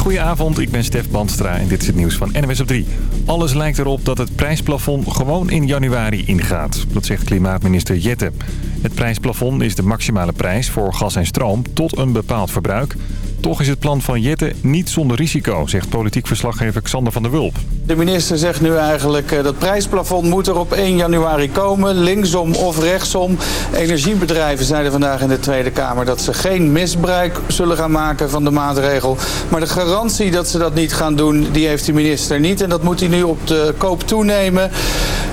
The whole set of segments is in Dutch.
Goedenavond, ik ben Stef Bandstra en dit is het nieuws van NWS op 3. Alles lijkt erop dat het prijsplafond gewoon in januari ingaat. Dat zegt klimaatminister Jette. Het prijsplafond is de maximale prijs voor gas en stroom tot een bepaald verbruik. Toch is het plan van Jette niet zonder risico, zegt politiek verslaggever Xander van der Wulp. De minister zegt nu eigenlijk dat prijsplafond moet er op 1 januari komen, linksom of rechtsom. Energiebedrijven zeiden vandaag in de Tweede Kamer dat ze geen misbruik zullen gaan maken van de maatregel. Maar de garantie dat ze dat niet gaan doen, die heeft de minister niet. En dat moet hij nu op de koop toenemen.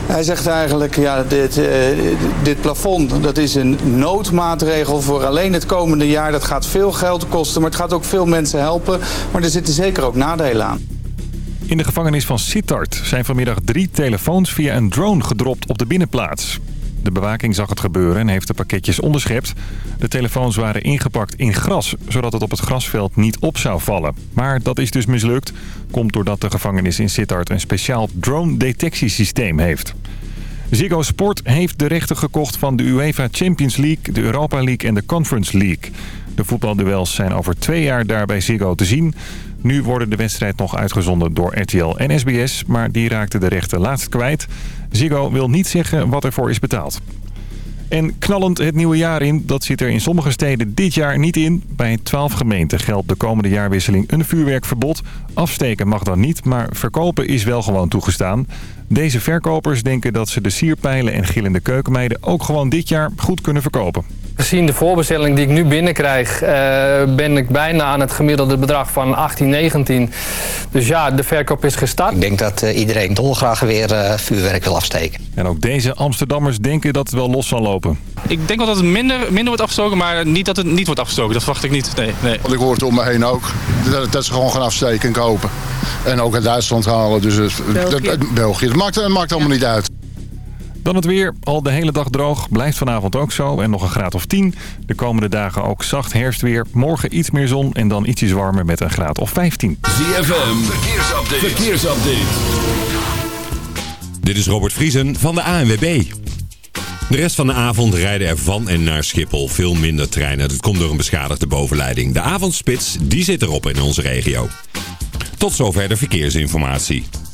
Hij zegt eigenlijk, ja, dit, uh, dit plafond dat is een noodmaatregel voor alleen het komende jaar. Dat gaat veel geld kosten, maar het gaat ook veel mensen helpen. Maar er zitten zeker ook nadelen aan. In de gevangenis van Sittard zijn vanmiddag drie telefoons via een drone gedropt op de binnenplaats. De bewaking zag het gebeuren en heeft de pakketjes onderschept. De telefoons waren ingepakt in gras, zodat het op het grasveld niet op zou vallen. Maar dat is dus mislukt. Komt doordat de gevangenis in Sittard een speciaal drone-detectiesysteem heeft. Ziggo Sport heeft de rechten gekocht van de UEFA Champions League, de Europa League en de Conference League. De voetbalduels zijn over twee jaar daar bij Ziggo te zien. Nu worden de wedstrijd nog uitgezonden door RTL en SBS, maar die raakten de rechten laatst kwijt. Ziggo wil niet zeggen wat ervoor is betaald. En knallend het nieuwe jaar in, dat zit er in sommige steden dit jaar niet in. Bij 12 gemeenten geldt de komende jaarwisseling een vuurwerkverbod. Afsteken mag dan niet, maar verkopen is wel gewoon toegestaan. Deze verkopers denken dat ze de sierpijlen en gillende keukenmeiden ook gewoon dit jaar goed kunnen verkopen. Gezien de voorbestelling die ik nu binnenkrijg, uh, ben ik bijna aan het gemiddelde bedrag van 18, 19. Dus ja, de verkoop is gestart. Ik denk dat uh, iedereen dolgraag weer uh, vuurwerk wil afsteken. En ook deze Amsterdammers denken dat het wel los zal lopen. Ik denk wel dat het minder, minder wordt afgestoken, maar niet dat het niet wordt afgestoken. Dat verwacht ik niet. Nee, nee. Want ik hoor het om me heen ook. Dat, dat ze gewoon gaan afsteken en kopen. En ook uit Duitsland halen. Dus het, België. Dat, België. Maakt, dat maakt allemaal ja. niet uit. Dan het weer. Al de hele dag droog. Blijft vanavond ook zo. En nog een graad of 10. De komende dagen ook zacht herfstweer. Morgen iets meer zon. En dan ietsjes warmer met een graad of 15. ZFM. Verkeersupdate. Verkeersupdate. Dit is Robert Vriesen van de ANWB. De rest van de avond rijden er van en naar Schiphol veel minder treinen. Dat komt door een beschadigde bovenleiding. De avondspits die zit erop in onze regio. Tot zover de verkeersinformatie.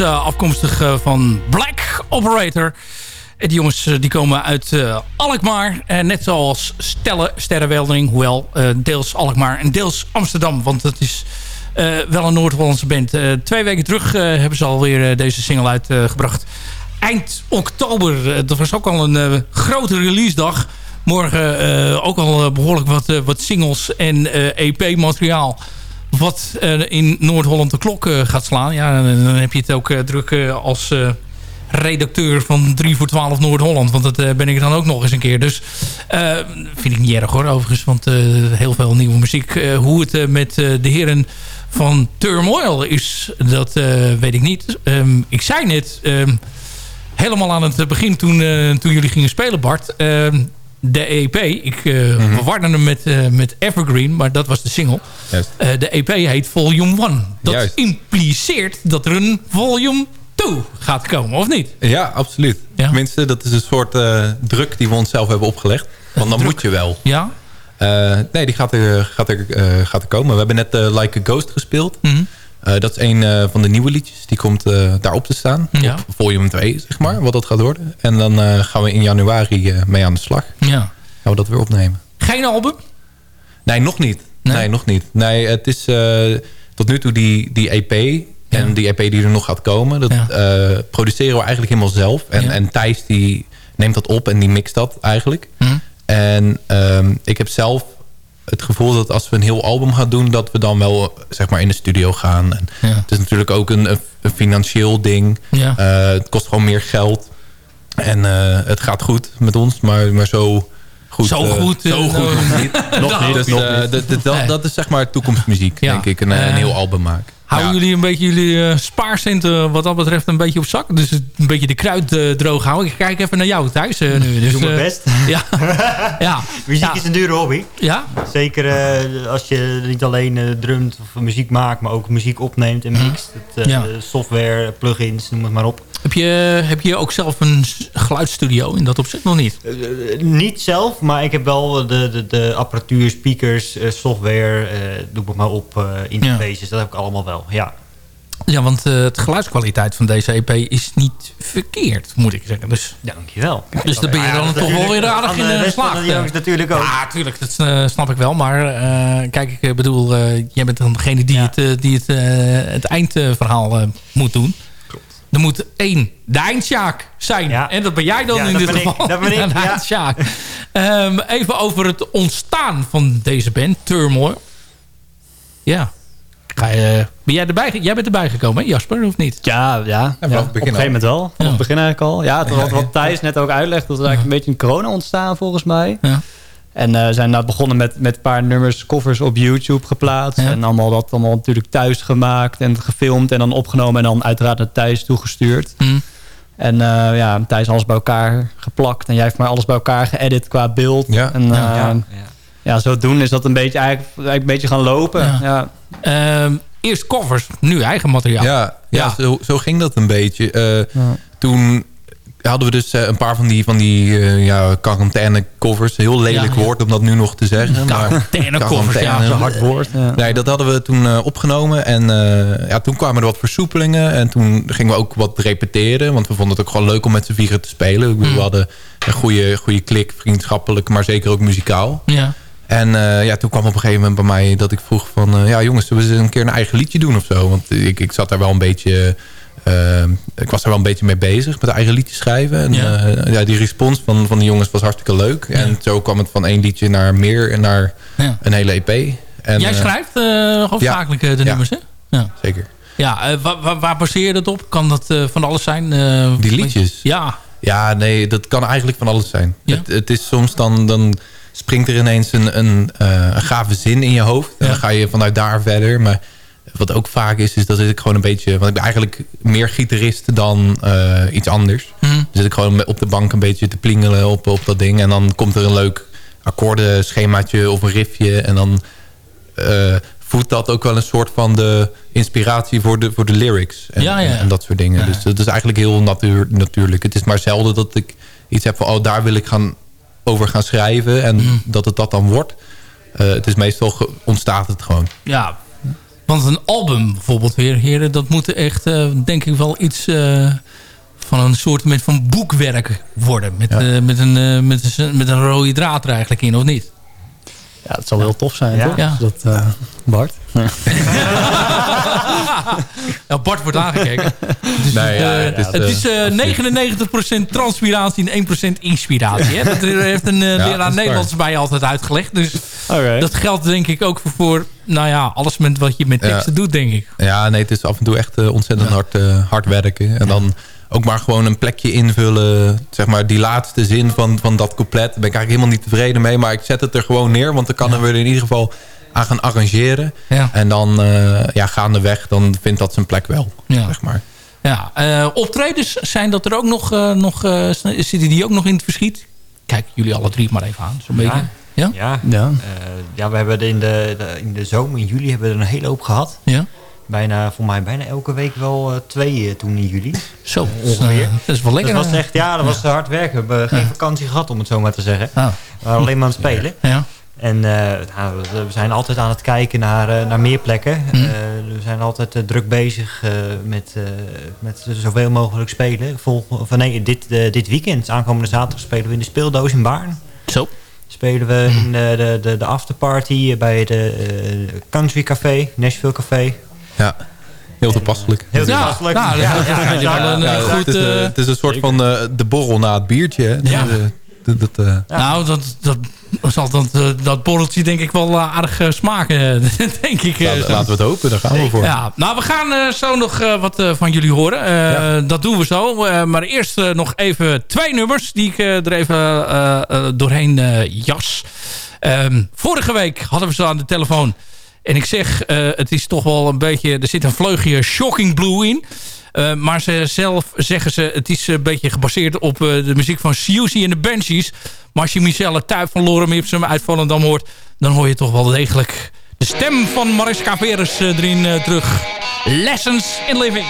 Uh, afkomstig uh, van Black Operator. Die jongens uh, die komen uit Alkmaar. En net zoals Stelle, Sterrenweldering. Hoewel deels Alkmaar en deels Amsterdam. Want het is wel een Noord-Hollandse band. twee weken terug hebben ze alweer deze single uitgebracht. Eind oktober. dat was ook al een grote release dag. Morgen ook al behoorlijk wat, wat singles en EP-materiaal wat uh, in Noord-Holland de klok uh, gaat slaan. Ja, dan heb je het ook druk als redacteur van 3 voor 12 Noord-Holland. Want dat ben ik dan ook nog eens een keer. Dus vind ik niet erg hoor, overigens. Want heel veel nieuwe muziek. hoe het met de heren van Turmoil is, dat weet ik niet. Um, ik zei net, um, helemaal aan het begin toen, toen jullie gingen spelen Bart... Ehm, de EP. Ik uh, mm -hmm. hem met, uh, met Evergreen, maar dat was de single. Uh, de EP heet Volume 1. Dat Juist. impliceert dat er een Volume 2 gaat komen, of niet? Ja, absoluut. Ja. Tenminste, dat is een soort druk die we onszelf hebben opgelegd. Want dan druk. moet je wel. Ja? nee, die gaat er, gaat, er, gaat er komen. We hebben net Like a Ghost gespeeld. Mm -hmm. Uh, dat is een uh, van de nieuwe liedjes. Die komt uh, daarop te staan. Ja. Op volume 2, zeg maar. Wat dat gaat worden. En dan gaan we in januari mee aan de slag. Ja. Gaan we dat weer opnemen. Geen album? Nee, nog niet. Nee, nee nog niet. Nee, het is tot nu toe die, die EP. Ja. En die EP die er nog gaat komen. Dat ja. produceren we eigenlijk helemaal zelf. En, en Thijs die neemt dat op en die mixt dat eigenlijk. Hm. En um, ik heb zelf het gevoel dat als we een heel album gaan doen... dat we dan wel zeg maar in de studio gaan. En ja. Het is natuurlijk ook een, een financieel ding. Ja. Uh, het kost gewoon meer geld. En uh, het gaat goed met ons, maar, maar zo goed. Zo uh, goed, zo goed nog niet. nog niet. Dus, nog dat, dat is zeg maar toekomstmuziek, denk ik. Een, een heel album maken. Houden jullie een beetje jullie uh, spaarcenten wat dat betreft een beetje op zak? Dus een beetje de kruid uh, droog houden. Ik kijk even naar jou thuis uh, nu. Dus, Doe mijn best. ja. ja. Muziek is een dure hobby. Ja? Zeker als je niet alleen drumt of muziek maakt, maar ook muziek opneemt en mixt. Het. Software, plugins, noem het maar op. Heb je, heb je ook zelf een geluidsstudio in dat opzicht nog niet? niet zelf, maar ik heb wel de, de, de apparatuur, speakers, software, doe het maar op, interfaces. Dat heb ik allemaal wel ja. Ja, want de geluidskwaliteit van deze EP is niet verkeerd, moet ik zeggen. Dus, Dankjewel. Dus daar ben je dan ja, toch wel weer aardig in de slag. natuurlijk ook. Ja, natuurlijk. Dat snap ik wel. Maar kijk, ik bedoel, jij bent dan degene die ja. het, die het, het eindverhaal moet doen. Er moet één, de zijn. Ja. En dat ben jij dan in dit geval. Ik, dat ben ik, de um, even over het ontstaan van deze band, Turmoil. Ja. Ga je, ben jij, erbij, jij bent erbij gekomen, hè, Jasper, of niet? Ja, ja, op een gegeven moment wel. Op het begin eigenlijk al. Ja, het, wat, wat Thijs net ook uitlegt, dat is eigenlijk een beetje een corona ontstaan volgens mij. Ja. En uh, zijn nou begonnen met, met een paar nummers, covers op YouTube geplaatst. En allemaal dat allemaal natuurlijk thuis gemaakt en gefilmd en dan opgenomen en dan uiteraard naar Thijs toegestuurd. Mm. En uh, ja, Thijs alles bij elkaar geplakt. En jij heeft maar alles bij elkaar geëdit qua beeld. Ja. En, uh, ja, ja, zo doen is dat een beetje, eigenlijk, eigenlijk een beetje gaan lopen. Ja. Uh, eerst covers, nu eigen materiaal. Ja, ja, Zo, zo ging dat een beetje. Uh, Toen hadden we dus uh, een paar van die, van die uh, ja, quarantaine covers. Heel lelijk woord om dat nu nog te zeggen. Quarantaine covers, ja. Zo'n hard woord. Ja. Nee, dat hadden we toen opgenomen. En ja, toen kwamen er wat versoepelingen. En toen gingen we ook wat repeteren. Want we vonden het ook gewoon leuk om met z'n vieren te spelen. Mm. We hadden een goede, goede klik, vriendschappelijk, maar zeker ook muzikaal. Ja. En uh, ja, toen kwam op een gegeven moment bij mij dat ik vroeg van... Uh, ja jongens, zullen we eens een keer een eigen liedje doen of zo? Want ik, ik zat daar wel een beetje... Uh, ik was er wel een beetje mee bezig met eigen liedjes schrijven. En ja. ja. die respons van, van de jongens was hartstikke leuk. Ja. En zo kwam het van één liedje naar meer en naar een hele EP. En, Jij schrijft hoofdzakelijk de nummers, hè? Ja, zeker. Ja, waar, waar, baseer je dat op? Kan dat van alles zijn? die liedjes? Ja. Ja, nee, dat kan eigenlijk van alles zijn. Het, het is soms dan... dan springt er ineens een, een, uh, een gave zin in je hoofd. En dan ga je vanuit daar verder. Maar wat ook vaak is, is dat ik gewoon een beetje... Want ik ben eigenlijk meer gitarist dan uh, iets anders. Mm. Dan zit ik gewoon op de bank een beetje te plingelen op, op dat ding. En dan komt er een leuk akkoordenschemaatje of een riffje. En dan uh, voedt dat ook wel een soort van de inspiratie voor de, voor de lyrics. En, ja, ja. en, dat soort dingen. Dus dat is eigenlijk heel natuur, natuurlijk. Het is maar zelden dat ik iets heb van... oh, daar wil ik gaan over gaan schrijven. En mm. dat het dat dan wordt. Uh, het is meestal ontstaat het gewoon. Ja, Want een album bijvoorbeeld weer, heren, dat moet echt, denk ik wel iets van een soort van boekwerk worden. Met, met, een, met, een, met een rode draad er eigenlijk in, of niet? Ja, het zal heel tof zijn, ja. toch? Ja. Dat, uh, Bart? ja, Bart wordt aangekeken. Dus nee, ja, uh, het is uh, 99% transpiratie en 1% inspiratie. Hè? Dat heeft een leraar Nederlands bij altijd uitgelegd. Dus okay. dat geldt denk ik ook voor nou ja, alles met wat je met teksten doet, denk ik. Ja, nee, het is af en toe echt ontzettend hard, hard werken. En dan ook maar gewoon een plekje invullen. Zeg maar die laatste zin van, van dat couplet. Daar ben ik eigenlijk helemaal niet tevreden mee. Maar ik zet het er gewoon neer. Want dan kan er in ieder geval aan gaan arrangeren. Ja. En dan uh, ja, gaandeweg, dan vindt dat zijn plek wel. Ja. Zeg maar. Ja, uh, optredens, zijn dat er ook nog, uh, nog zitten die ook nog in het verschiet? Kijk jullie alle drie maar even aan, zo'n ja. beetje. Ja, ja. Ja. ja, we hebben in de, de, in de zomer, in juli, hebben we er een hele hoop gehad. Ja bijna, voor mij bijna elke week wel uh, twee uh, toen in juli. Zo, uh, ongeveer. dat is wel lekker. Dat was echt, ja, dat was hard werken. We hebben geen vakantie gehad, om het zo maar te zeggen. Oh. We waren alleen maar aan het spelen. Ja. En nou, we zijn altijd aan het kijken naar, naar meer plekken. Mm. we zijn altijd druk bezig met, met zoveel mogelijk spelen. Vol, of, nee, dit, dit weekend, aankomende zaterdag, spelen we in de speeldoos in Baarn. Zo spelen we in de, de, de afterparty bij de Country Café, Nashville Café. Ja. Heel toepasselijk. Heel toepasselijk. Ja, ja, ja, ja, goed, het, is, uh, het is een soort van uh, de borrel na het biertje. Hè? Ja. Dat, dat, uh, nou, dat, dat, zal dat, dat borreltje denk ik wel aardig smaken, denk ik. Nou, laten we het hopen, daar gaan we voor. Ja, nou, we gaan zo nog wat van jullie horen. Dat doen we zo. maar eerst nog even twee nummers die ik er even doorheen jas. Um, vorige week hadden we ze aan de telefoon en ik zeg, uh, het is toch wel een beetje... Er zit een vleugje Shocking Blue in. Uh, maar ze zelf zeggen ze... Het is een beetje gebaseerd op uh, de muziek van Siouxsie en de Banshees. Maar als je Michelle Tuip van Lorem Ipsum uit hoort... dan hoor je toch wel degelijk de stem van Mariska Veres erin terug. Lessons in Living.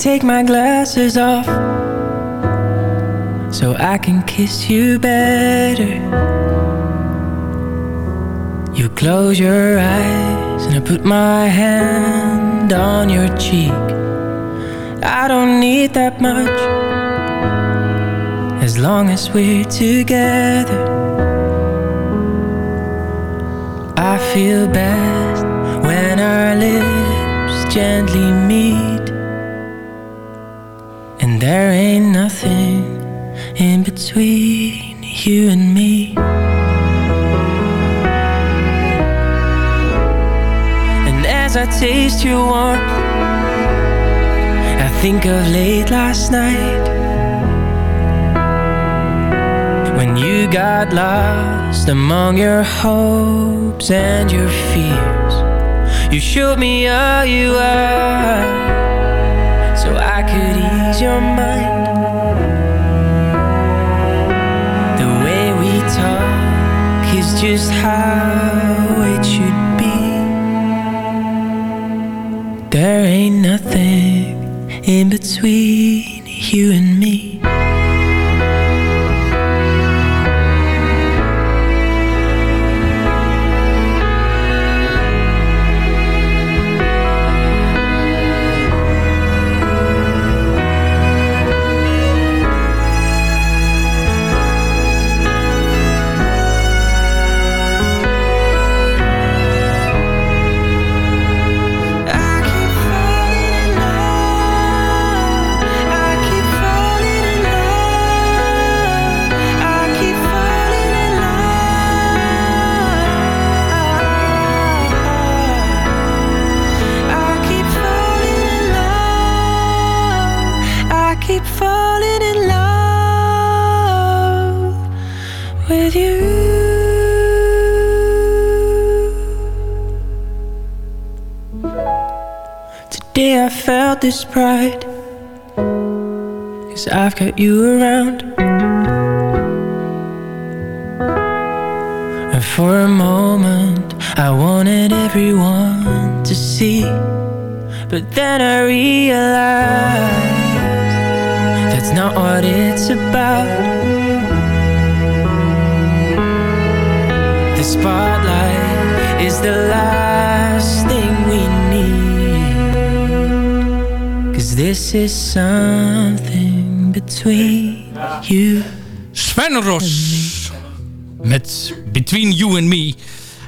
Take my glasses off so I can kiss you better. You close your eyes and I put my hand on your cheek. I don't need that much as long as we're together. I feel best when our lips gently there ain't nothing in between you and me. And as I taste your warmth, I think of late last night when you got lost among your hopes and your fears. You showed me all you are There ain't nothing in between you and me. This pride, cause I've got you around. And for a moment, I wanted everyone to see. But then I realized that's not what it's about. The spotlight is the last this is something between you. Sven Ros met Between You and Me.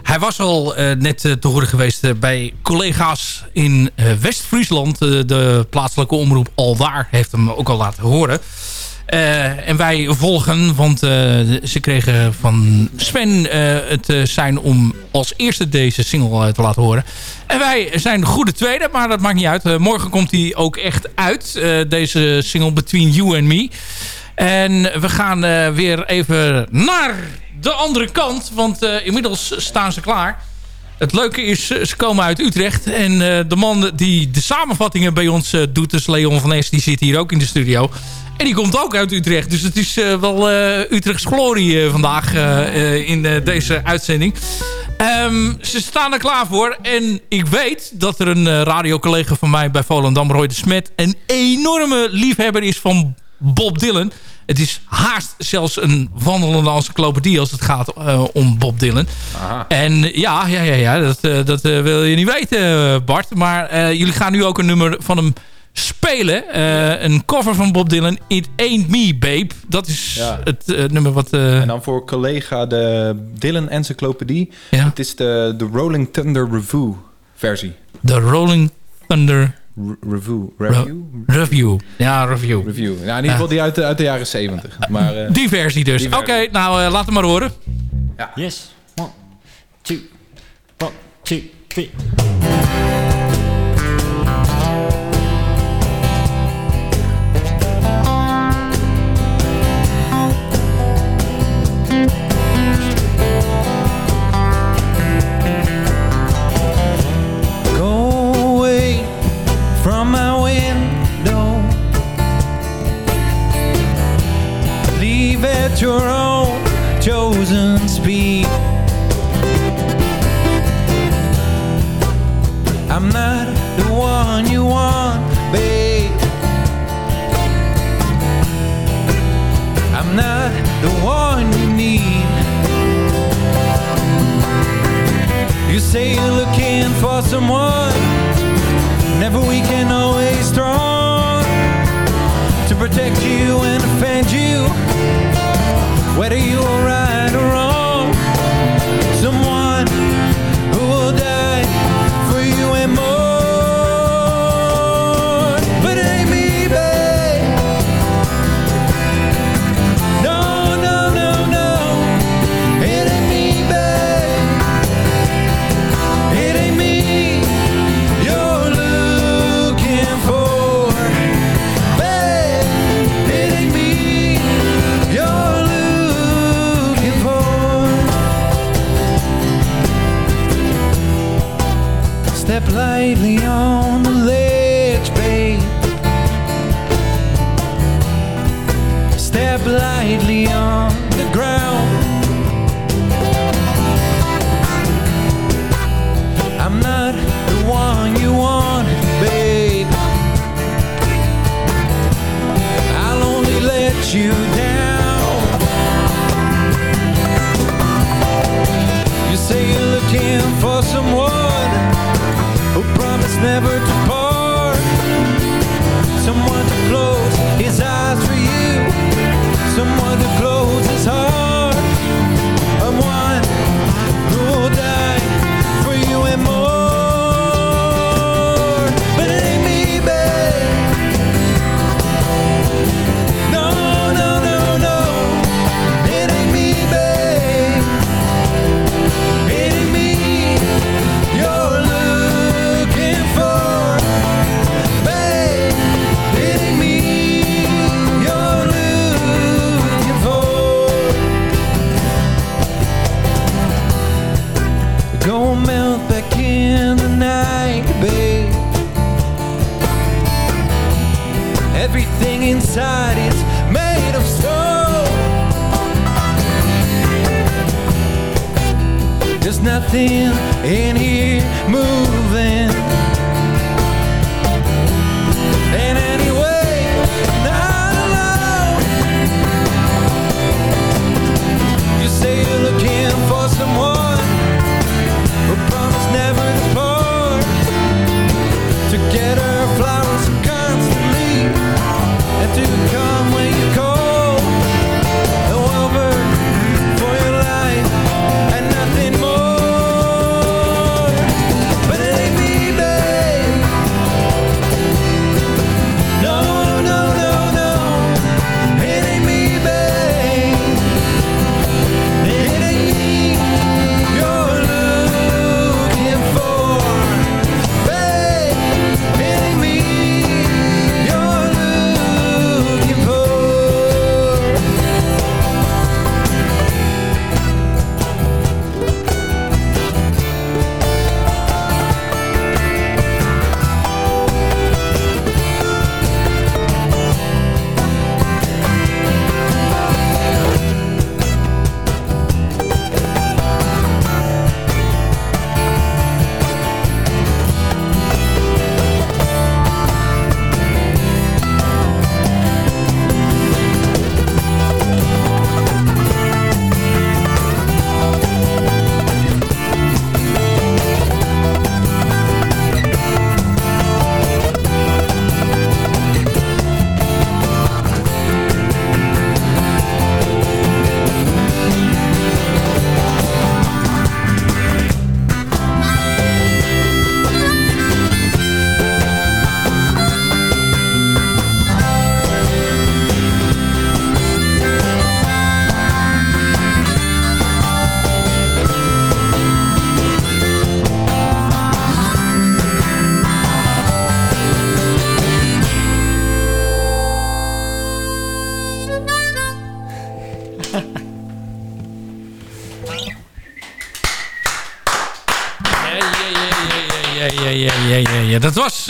Hij was al uh, net uh, te horen geweest uh, bij collega's in West-Friesland. de plaatselijke omroep Aldaar heeft hem ook al laten horen. En wij volgen, want ze kregen van Sven het zijn om als eerste deze single te laten horen. En wij zijn de goede tweede, maar dat maakt niet uit. morgen komt hij ook echt uit, deze single Between You and Me. En we gaan weer even naar de andere kant. Want inmiddels staan ze klaar. Het leuke is, ze komen uit Utrecht. En de man die de samenvattingen bij ons doet, dus Leon van Es, die zit hier ook in de studio. En die komt ook uit Utrecht. Dus het is wel Utrechts glorie vandaag in deze uitzending. Um, ze staan er klaar voor. En ik weet dat er een radiocollega van mij bij Volendam, Roy de Smet... een enorme liefhebber is van Bob Dylan... Het is haast zelfs een wandelende encyclopedie als het gaat uh, om Bob Dylan. Aha. En ja, ja, ja, ja dat, uh, dat uh, wil je niet weten, Bart. Maar jullie gaan nu ook een nummer van hem spelen. een cover van Bob Dylan, It Ain't Me, Babe. Dat is ja. het nummer wat... En dan voor collega de Dylan Encyclopedie. Ja. Het is de, de Rolling Thunder Review versie. De Rolling Thunder review. Review? Re review. Ja, review. Review. Ja, in ieder geval die uit de, uit de jaren 70. Maar, uh, die versie dus. Oké, okay, nou uh, laat hem maar horen. Ja. Yes. One, two, one, two, three. your own chosen speed. I'm not the one you want, babe. I'm not the one you need. You say you're looking for someone Never weak and always strong To protect you and defend you. Whether you're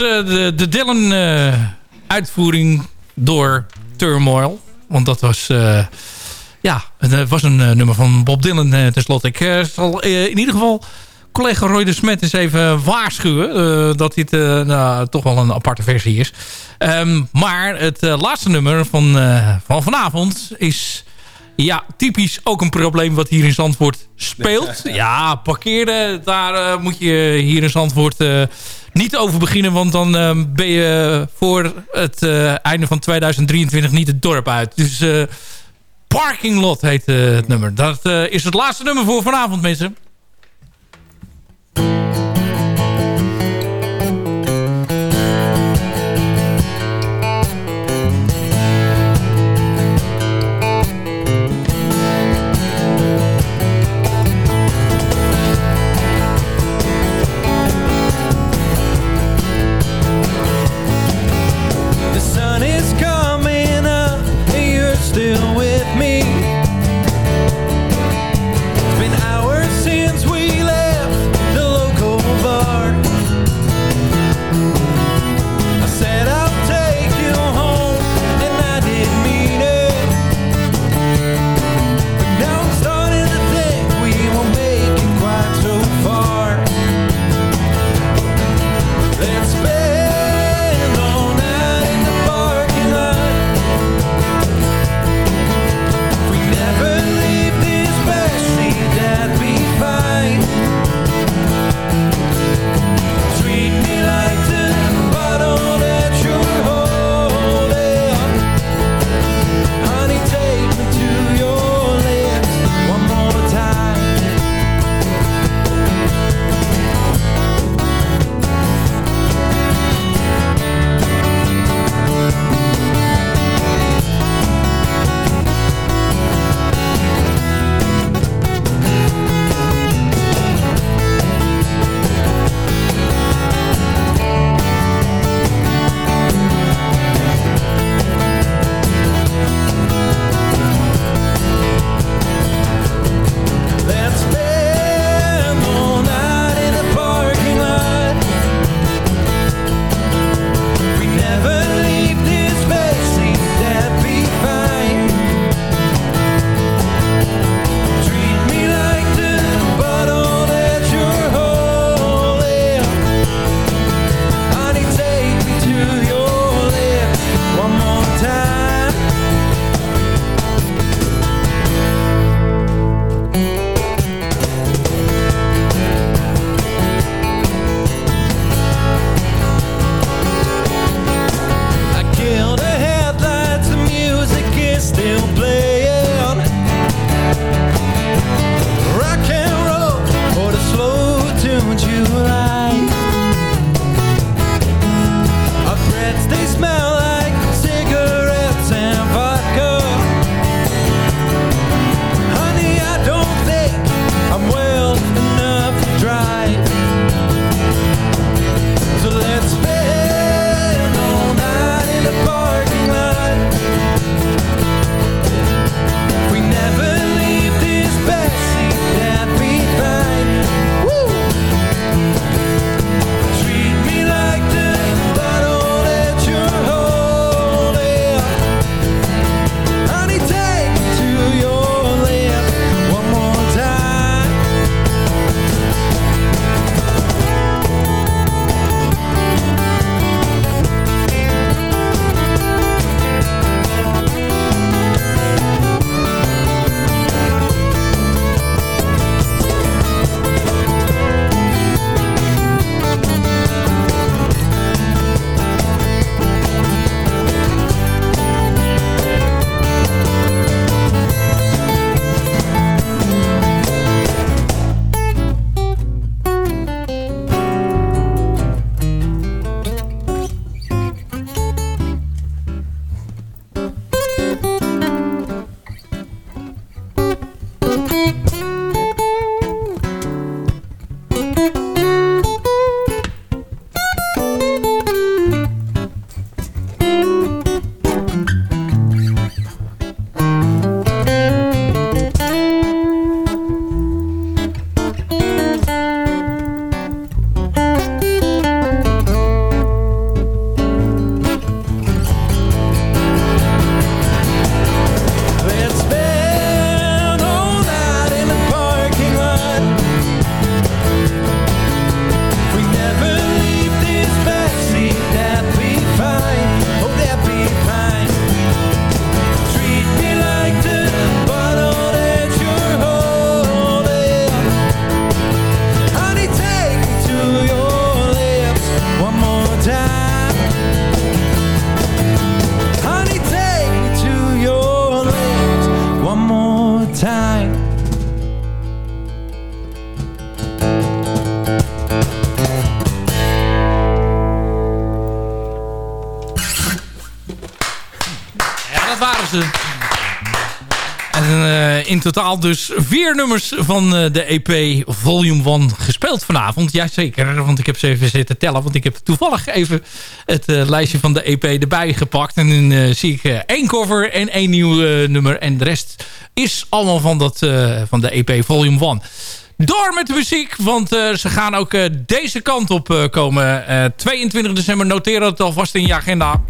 Eh, de, de Dylan-uitvoering eh, door Turmoil. Want dat was... Eh, ja, het was een nummer van Bob Dylan tenslotte. Ik zal in ieder geval collega Roy de Smet eens even waarschuwen... Dat dit nou, toch wel een aparte versie is. Ehm, maar het laatste nummer van, van vanavond is... Ja, typisch ook een probleem wat hier in Zandvoort speelt. Ja, parkeren, daar moet je hier in Zandvoort niet over beginnen. Want dan ben je voor het einde van 2023 niet het dorp uit. Dus Parking Lot heet het nummer. Dat is het laatste nummer voor vanavond, mensen. Totaal dus vier nummers van eh, de EP Volume 1 gespeeld vanavond. Jazeker, want ik heb ze even zitten tellen. Want ik heb toevallig even het eh, lijstje van de EP erbij gepakt. En dan eh, zie ik één cover en één nieuw nummer. En de rest is allemaal van, dat, van de EP Volume 1. Door met de muziek, want ze gaan ook deze kant op komen. Eh, 22 december, noteer het alvast in je agenda.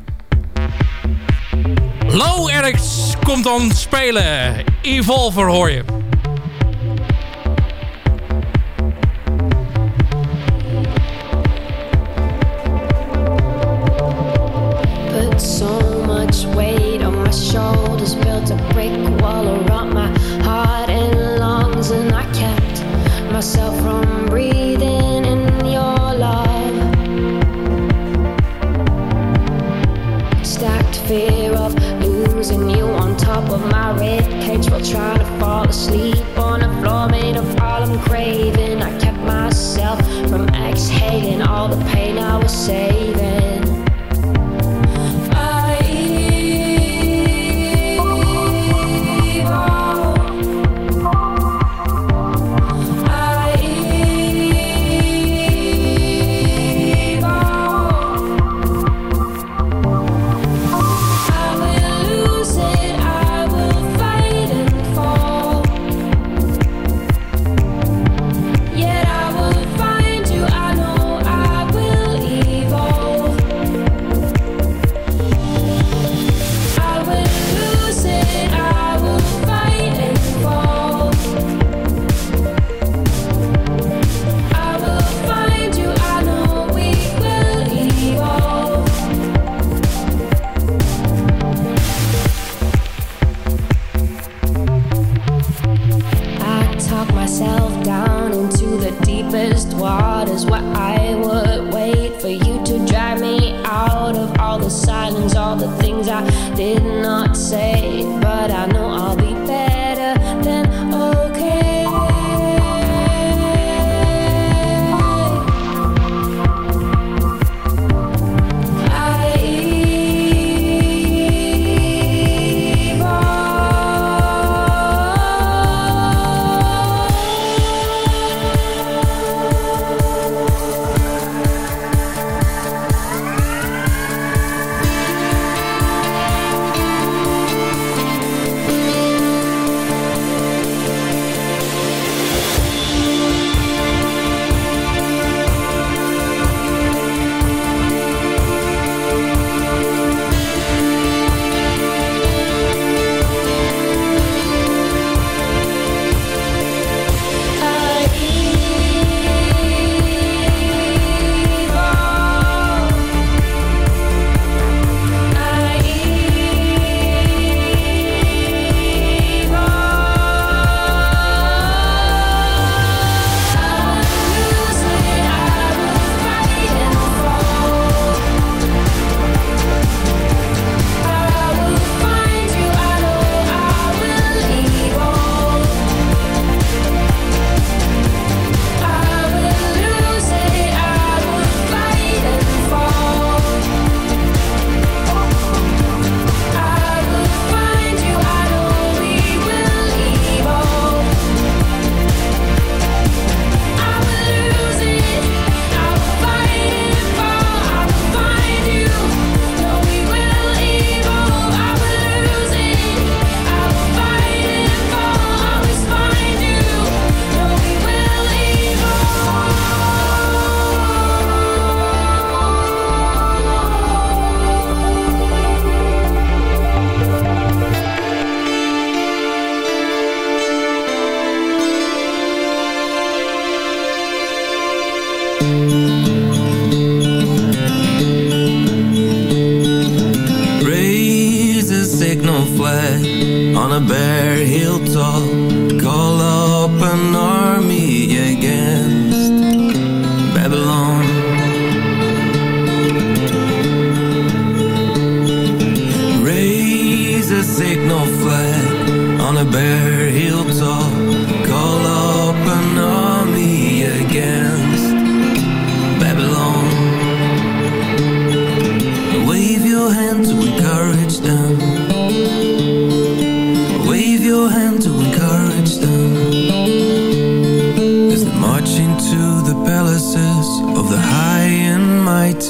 Low Erics komt dan spelen. Evolver hoor je. Put so much weight on my shoulders, built a wall around my heart and lungs, and I kept myself from breathing in your. Stacked fear losing you on top of my rib cage while trying to fall asleep on a floor made of all I'm craving. I kept myself from exhaling all the pain I was saving.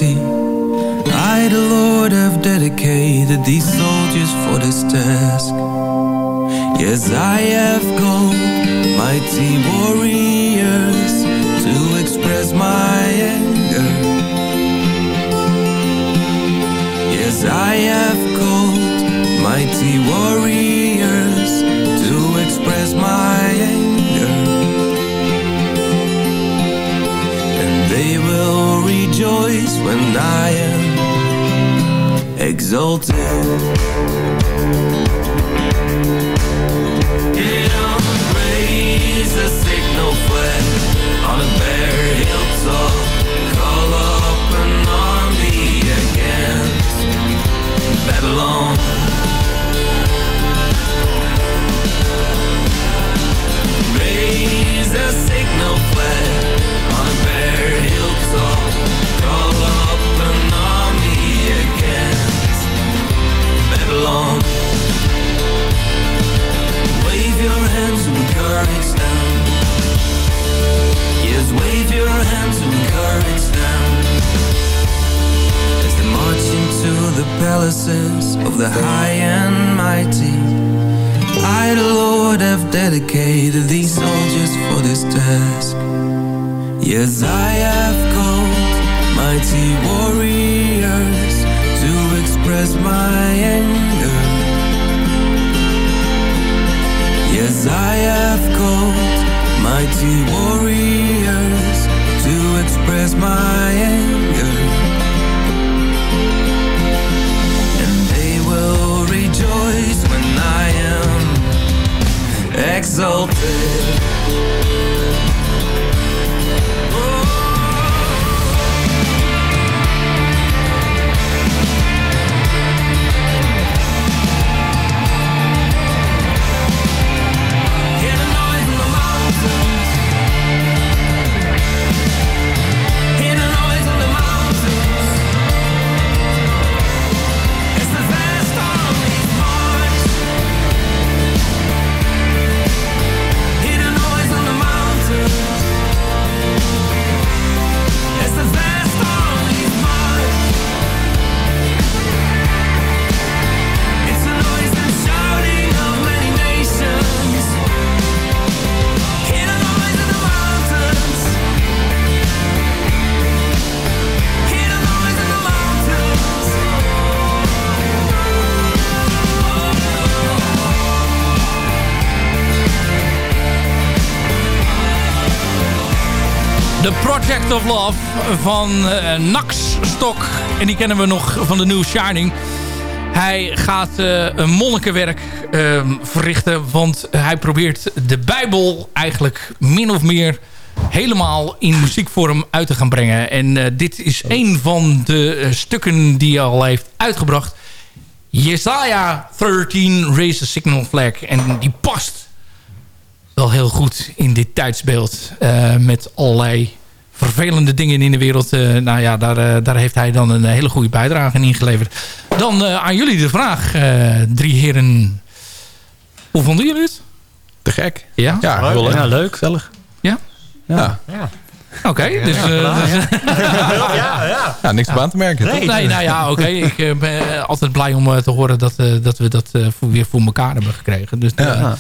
I, the Lord, have dedicated these soldiers for this task. Yes, I have called mighty warriors exalted. Raise a signal on a bare hilltop. Call up an army against Babylon. The palaces of the high and mighty. I, the Lord, have dedicated these soldiers for this task. Yes, I have called mighty warriors to express my anger. Yes, I have called mighty warriors to express my anger. Of Love van eh, Nax Stok. En die kennen we nog van de New Shining. Hij gaat eh, een monnikenwerk eh, verrichten. Want hij probeert de Bijbel eigenlijk min of meer helemaal in muziekvorm uit te gaan brengen. En eh, dit is een van de stukken die hij al heeft uitgebracht. Jesaja 13 Raise a Signal Flag. En die past wel heel goed in dit tijdsbeeld. met allerlei vervelende dingen in de wereld. eh, nou ja, daar, eh, daar heeft hij dan een hele goede bijdrage in ingeleverd. Dan eh, aan jullie de vraag, eh, drie heren. Hoe vonden jullie het? Te gek. Ja? Ja, Leuk. heel leuk. Ja, leuk. Gezellig. Ja? Ja. Oké, dus... eh, ja, ja. Ja, niks op aan te merken. Nee, nou ja, oké. Ik eh, ben eh, altijd blij om te horen dat, eh, dat we dat eh, voor, weer voor elkaar hebben gekregen. Dus, eh, Ja.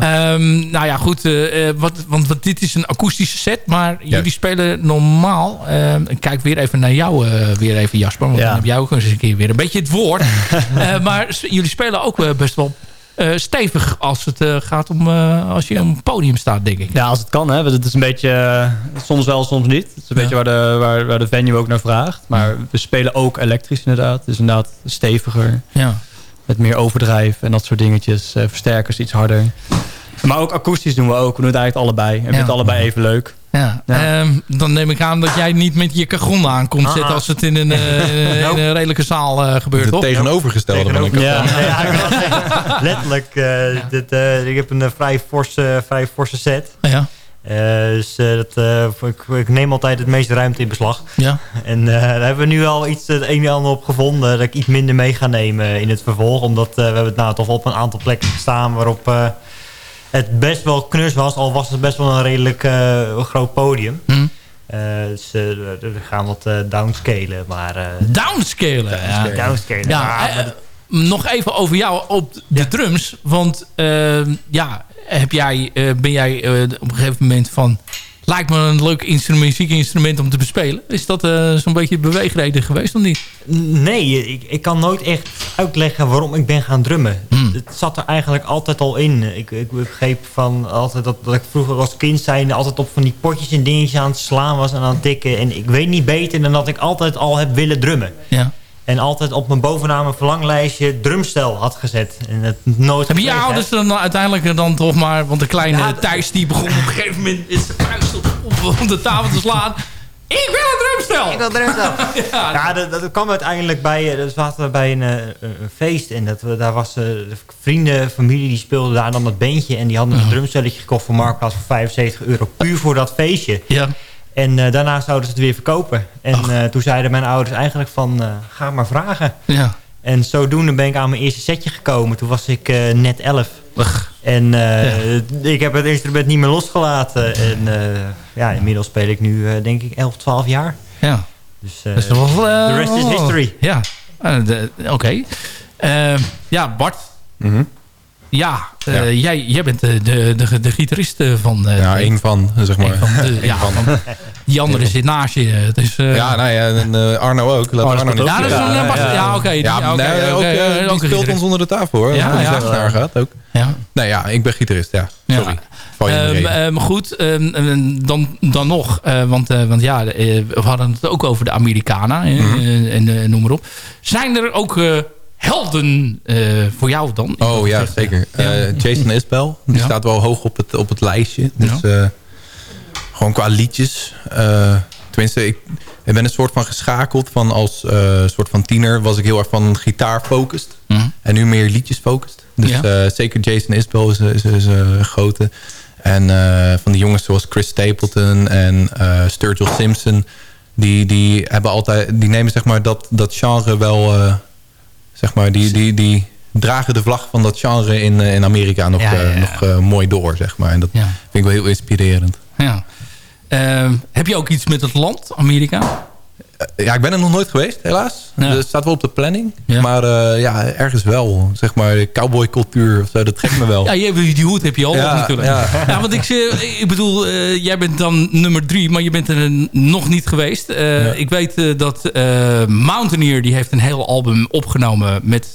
ehm, nou ja, goed. eh, eh, wat, want, want dit is een akoestische set, maar jullie spelen normaal. ehm, ik kijk weer even naar jou, eh, weer even Jasper. Want Ja. dan heb jij ook eens een keer weer een beetje het woord. Eh, maar jullie spelen ook best wel eh, stevig als het eh, gaat om eh, als je op een podium staat, denk ik. Ja, als het kan. Hè. Het is een beetje, soms wel, soms niet. Het is een beetje waar de, waar, waar de venue ook naar vraagt. Maar we spelen ook elektrisch inderdaad. Dus inderdaad steviger. Ja. Met meer overdrijf en dat soort dingetjes. Versterkers iets harder. Maar ook akoestisch doen we ook. We doen het eigenlijk allebei. En vinden het allebei even leuk. Ja. Ehm, dan neem ik aan dat jij niet met je kagon aan komt Ah, zetten... ah. als het in een, eh, in een redelijke zaal eh, gebeurt, Het toch? tegenovergestelde van een Ja, ja, ik zeggen, letterlijk. eh, dit, eh, ik heb een vrij, forse, vrij forse set. Ja. Eh, dus dat, eh, ik, ik neem altijd het meeste ruimte in beslag. Ja. En eh, daar hebben we nu al iets het een en ander op gevonden. Dat ik iets minder mee ga nemen in het vervolg. Omdat eh, we hebben het nou toch op een aantal plekken gestaan waarop eh, het best wel knus was. Al was het best wel een redelijk eh, groot podium. Hm. Eh, dus eh, we we gaan wat eh, downscalen. Maar, eh, Downscalen. Ja. Downscalen. Ja, Ja, eh, maar dat- nog even over jou op de drums. Want eh, ja, heb jij, eh, ben jij eh, op een gegeven moment van... Lijkt me een leuk instrument, muziekinstrument om te bespelen. Is dat eh, zo'n beetje beweegreden geweest of niet? Nee, ik, ik kan nooit echt uitleggen waarom ik ben gaan drummen. Hmm. Het zat er eigenlijk altijd al in. Ik, ik begreep van altijd dat, dat ik vroeger als kind zijnde altijd op van die potjes en dingetjes aan het slaan was en aan het tikken. En ik weet niet beter dan dat ik altijd al heb willen drummen. Ja. En altijd op mijn bovenaan verlanglijstje drumstel had gezet. En het nooit Hebben je ouders dan uiteindelijk dan toch maar... Want de kleine Ja, Thijs die begon op een gegeven moment... zijn vuist op de tafel te slaan. Ik wil een drumstel! Ik wil drumstel. ja, Ja, dat, dat kwam uiteindelijk bij, eh, dat zaten we bij een, eh, een, een feest. En dat, we- daar was eh, de vrienden, familie, die speelden daar dan dat bandje. En die hadden een drumstelletje gekocht voor Marktplaats voor 75 euro. Puur voor dat feestje. Ja. En eh, daarna zouden ze het weer verkopen. En eh, toen zeiden mijn ouders eigenlijk van, eh, ga maar vragen. Ja. En zodoende ben ik aan mijn eerste setje gekomen. Toen was ik eh, net 11. En eh, ik heb het instrument niet meer losgelaten. En eh, ja, inmiddels speel ik nu eh, denk ik 11, 12 jaar. Ja. Dus eh, eh, the rest is history. Ja, de- oké. Eh, ja, Bart. Ja, eh, Jij, jij bent de, de, de, de gitarist van... eh, Ja, de- één van, zeg maar. van de- ja, van. Die andere zit naast je. Dus, eh, ja, nou ja, en eh, Arno ook. Laat Arno niet ook. Ja, dat is vergeten. een apart- ja, oké, die- Ja, ook, eh, eh, die speelt ons onder de tafel hoor. Ja, ja. gaat ook. Ja. Nee, ja, ik ben gitarist, ja. Sorry. De Ehm, ehm, goed, ehm, dan, dan nog. eh, want, eh, want ja, eh, we hadden het ook over de Americana eh, Mhm. eh, en eh, noem maar op. Zijn er ook eh, helden eh, voor jou dan? Oh ja, zeker. Eh, Jason Isbell. Die Ja. staat wel hoog op het, op het lijstje. Dus eh, gewoon qua liedjes. eh, tenminste, ik, ik ben een soort van geschakeld. Van als eh, soort van tiener was ik heel erg van gitaar focused. Mhm. En nu meer liedjes focused. Dus Ja. eh, zeker Jason Isbell is, is, is een grote. En van die jongens zoals Chris Stapleton en Sturgill Simpson. Die, die, hebben altijd, die nemen zeg maar dat, dat genre wel... zeg maar, die, die, die dragen de vlag van dat genre in, in Amerika nog, Ja, ja, ja. nog mooi door, zeg maar. En dat Ja. vind ik wel heel inspirerend. Ehm, heb je ook iets met het land, Amerika? Eh, ja, ik ben er nog nooit geweest, helaas. Ja. Het staat wel op de planning. Ja. Maar eh, ja, ergens wel. Zeg maar, cowboycultuur of zo, dat trekt me wel. Ja, je die hoed heb je al Ja, natuurlijk. ja. Ja. want ik, zeg- ik bedoel, eh, jij bent dan nummer drie, maar je bent er nog niet geweest. Eh. Ik weet eh, dat eh, Mountaineer, die heeft een heel album opgenomen met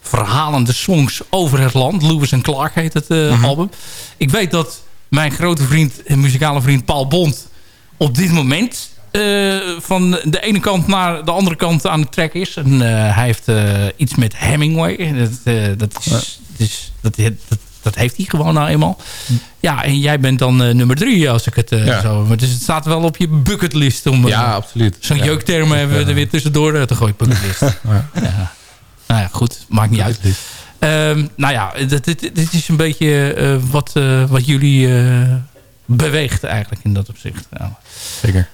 verhalende songs over het land. Lewis en Clark heet het eh, Mhm. album. Ik weet dat mijn grote vriend en muzikale vriend Paul Bond op dit moment eh, van de ene kant naar de andere kant aan het track is. En eh, hij heeft eh, iets met Hemingway. Dat, dat, is, dus, dat, dat, dat heeft hij gewoon nou eenmaal. Ja, en jij bent dan nummer drie als ik het Ja. zo... Maar dus het staat wel op je bucketlist. Om, Ja, absoluut. Zo'n Ja. jeukterm hebben we er weer tussendoor te gooien. Bucketlist. Ja. Ja. Nou ja, goed. Maakt niet uit. Ehm, nou ja, dit, dit, dit is een beetje eh, wat, eh, wat jullie eh, beweegt eigenlijk in dat opzicht. Nou. Zeker.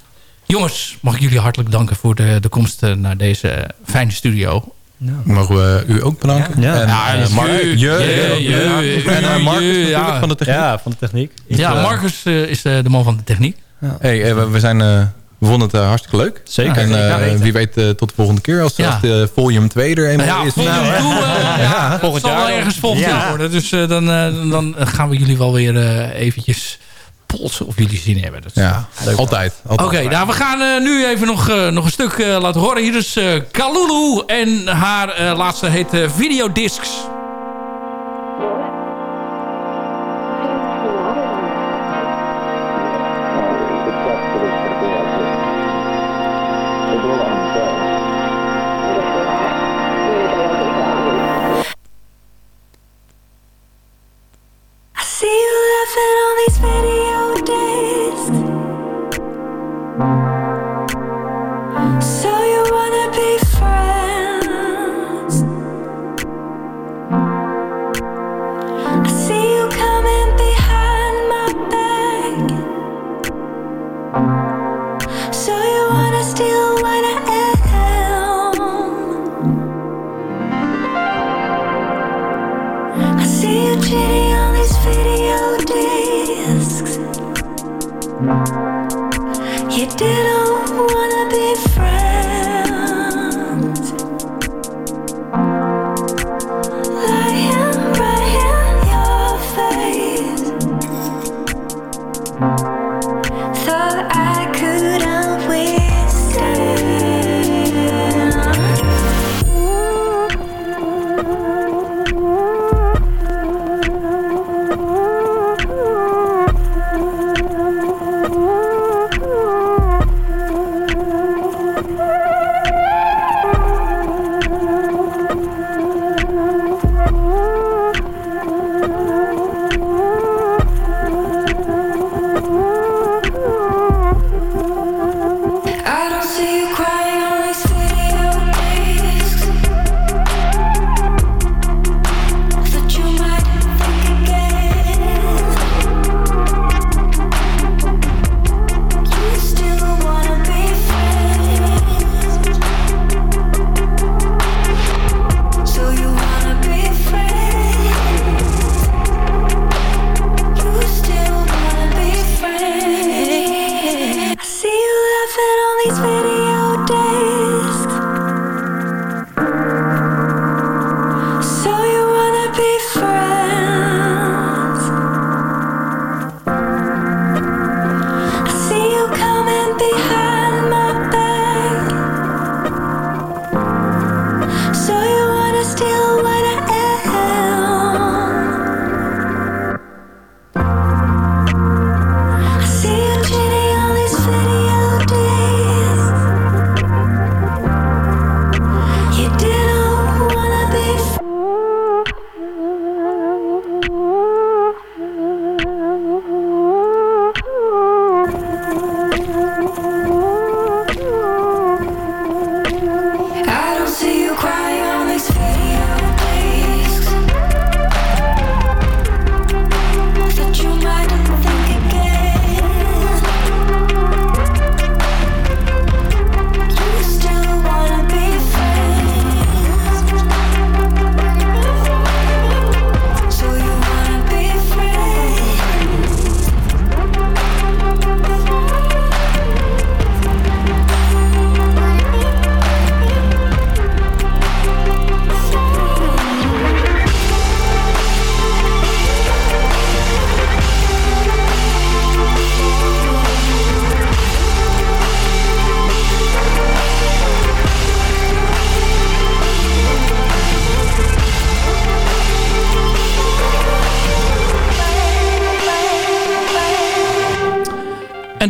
Jongens, mag ik jullie hartelijk danken voor de, de komst naar deze fijne studio. Mogen we u ook bedanken? Ja. En, Ja, eh, je- Mark- je- je- je- je- En je- Marcus ja. van de techniek. Ja, van de techniek. Ja, Marcus eh, is de man van de techniek. Hey, we, we zijn, eh, we vonden het eh, hartstikke leuk. Zeker. En eh, Ja, wie weet eh, tot de volgende keer als, Ja. als de volume 2 er eenmaal Ja, is. volgend Nou, toe, eh, ja, dat volgend zal wel jaar. ergens volgend Ja. jaar worden. Dus eh, dan, eh, dan gaan we jullie wel weer eh, eventjes polsen of jullie zin hebben. Dat is- Ja, altijd. Oké, altijd. nou we gaan eh, nu even nog, eh, nog een stuk eh, laten horen. Hier is eh Kalulu en haar eh, laatste heet eh, Videodiscs.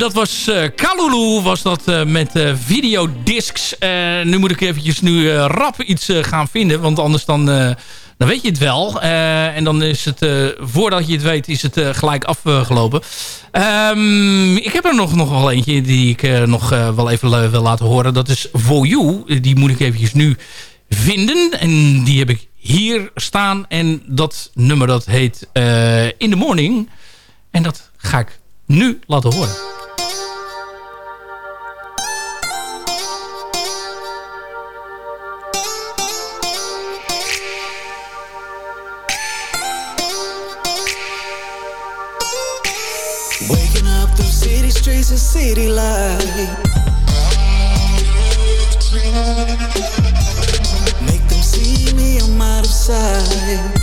Dat was eh Kalulu, was dat eh, met eh, videodiscs. Nu moet ik eventjes nu rap iets gaan vinden, want anders dan, dan weet je het wel. En dan is het, voordat je het weet, is het gelijk afgelopen. Ehm, ik heb er nog, nog wel eentje die ik nog wel even wil laten horen. Dat is For You. Die moet ik eventjes nu vinden. En die heb ik hier staan. En dat nummer dat heet In the Morning. En dat ga ik nu laten horen. City light. Make them see me, I'm out of sight.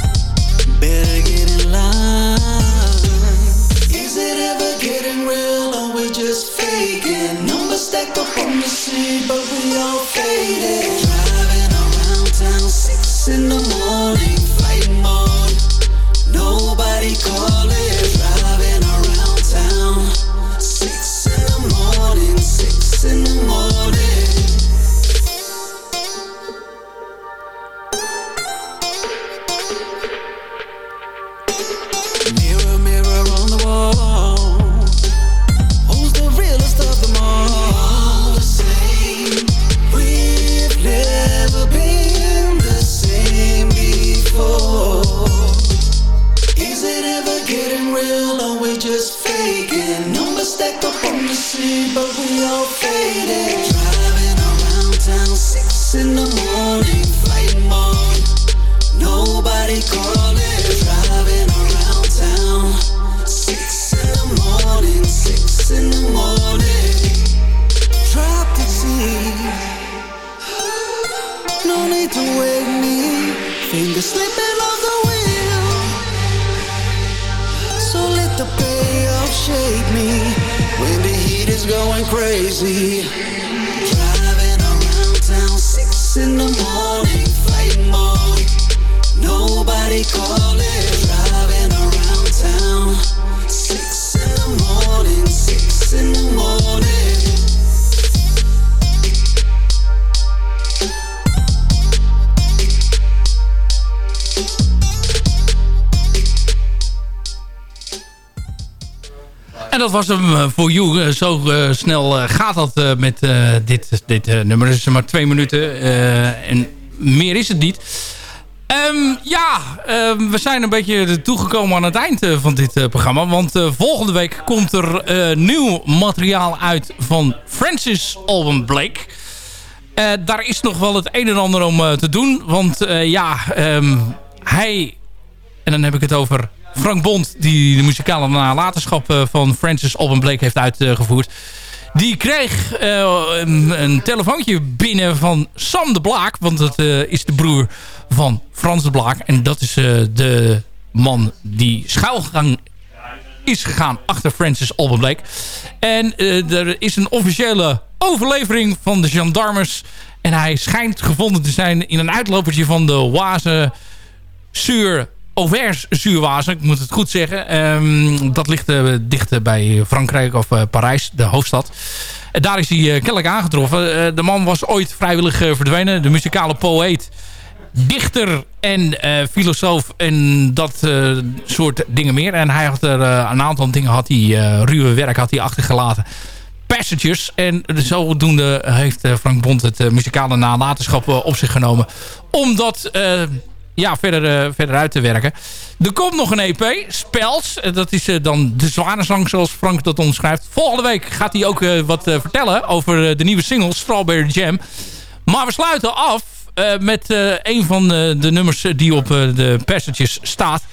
Better get in line. Is it ever getting real or we just faking? Numbers stacked up on the scene, but we all faded. Driving around town, six in the morning, flight mode. Nobody calling. Is it ever getting real or we just faking? Numbers stacked up on the scene, but we all faded. Driving around town, six in the morning, flight mode. Nobody calling. Crazy. Driving around town, six in the morning, flight mode. Nobody calling. Dat was hem eh, voor you. Eh, Zo eh, snel gaat dat met dit, dit nummer. Het is maar twee minuten. en meer is het niet. Ehm, ja, ehm, we zijn een beetje toegekomen aan het eind van dit programma. Want volgende week komt er nieuw materiaal uit van Francis Alban Blake. Daar is nog wel het een en ander om te doen. Want ja, ehm, hij... En dan heb ik het over Frank Bond... die de muzikale nalatenschap eh, van Francis Alban Blake heeft uitgevoerd. Die kreeg eh, een, telefoontje binnen van Sam de Blaak. Want dat eh, is de broer van Frans de Blaak. En dat is de man die schuilgang is gegaan achter Francis Alban Blake. En er is een officiële overlevering van de gendarmes. En hij schijnt gevonden te zijn in een uitlopertje van de Oise Sur Auvers zuurwazen, ik moet het goed zeggen. Ehm, dat ligt eh, dicht eh, bij Frankrijk of eh, Parijs, de hoofdstad. En daar is hij uh, kennelijk aangetroffen. Uh, de man was ooit vrijwillig verdwenen. De muzikale poëet, dichter en filosoof en dat soort dingen meer. En hij had er een aantal dingen, had hij, ruwe werk had hij achtergelaten. Passages. En zodoende heeft Frank Bond het muzikale nalatenschap op zich genomen. Omdat ja, verder, uh, verder uit te werken. Er komt nog een EP, Spels. dat is uh, dan de zwanenzang zoals Frank dat omschrijft. Volgende week gaat hij ook wat vertellen over de nieuwe single Strawberry Jam. Maar we sluiten af met een van de nummers die op de passages staat.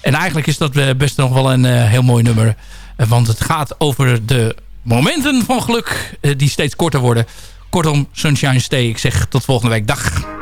En eigenlijk is dat best nog wel een heel mooi nummer. want het gaat over de momenten van geluk die steeds korter worden. Kortom, Sunshine Stay. Ik zeg tot volgende week. Dag.